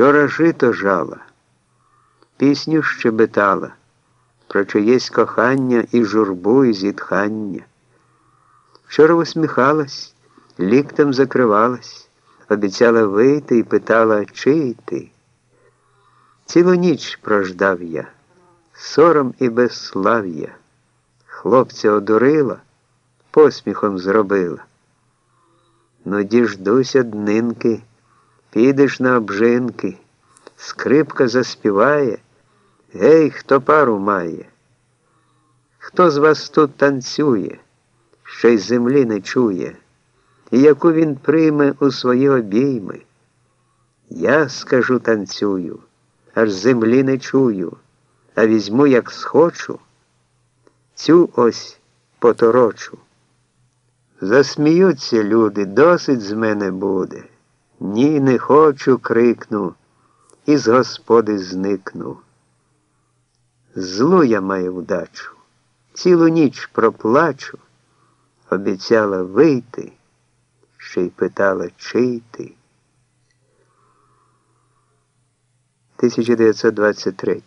Вчора жито жала, пісню щебетала, про чиєсь кохання і журбу, і зітхання. Вчора усміхалась, ліктем закривалась, обіцяла вийти і питала, чий ти. Цілу ніч прождав я, сором і безслав'я. Хлопця одурила, посміхом зробила. Ну, діждуся днинки, підеш на обжинки, скрипка заспіває, гей, хто пару має. Хто з вас тут танцює, ще й землі не чує, і яку він прийме у свої обійми? Я скажу танцюю, аж землі не чую, а візьму, як схочу, цю ось поторочу. Засміються люди, досить з мене буде. Ні, не хочу, крикну, і з господи зникну. Злу я маю вдачу, цілу ніч проплачу, обіцяла вийти, ще й питала, чий ти. 1923